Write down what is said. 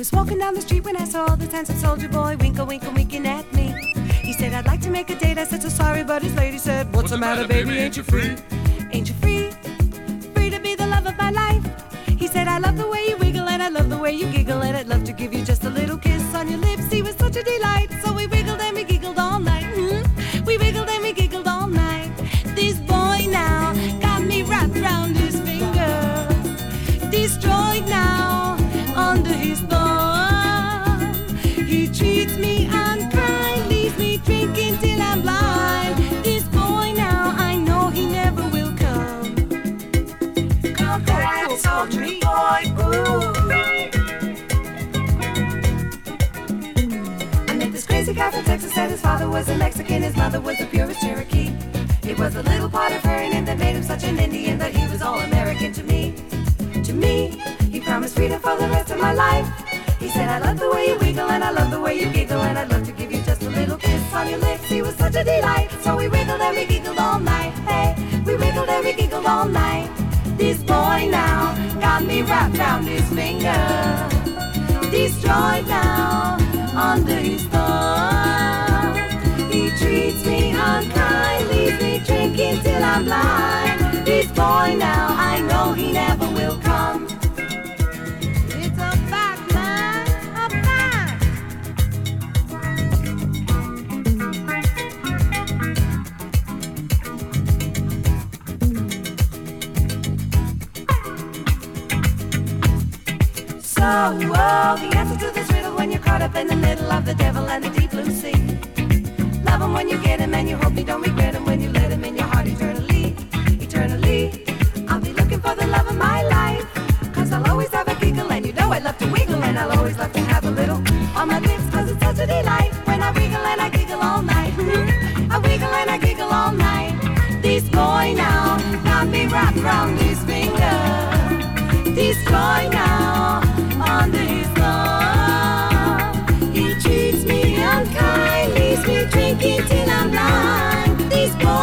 was walking down the street when I saw the handsome soldier boy winkle, winkle, winking at me. He said, I'd like to make a date. I said, so sorry, but his lady said, What's, the matter, baby? Ain't you free? Ain't you free? Free to be the love of my life. He said, I love the way you wiggle and I love the way you giggle, and I'd love to give you just a little kiss on your lips. He was such a delight. Soldier boy. Ooh. I met this crazy guy from Texas, and his father was a Mexican, his mother was the purest Cherokee. It was a little part of her in him that made him such an Indian that he was all American to me. To me, he promised freedom for the rest of my life. He said, I love the way you wiggle and I love the way you giggle, and I'd love to give you just a little kiss on your lips. He was such a delight, so we wiggled and we giggled all night. Hey, we wiggled and we giggled all night. This boy now. Got me wrapped around his finger. Destroyed now Oh, the answer to this riddle when you're caught up in the middle of the devil and the deep blue sea. Love him when you get him and you hope you don't regret him when you let him in your heart eternally. Eternally. I'll be looking for the love of my life. Cause I'll always have a giggle and you know I love to wiggle and I'll always love to have a little on my lips cause it's such a delight when I wiggle and I giggle all night. I wiggle and I giggle all night. This boy now got me wrapped round his blind.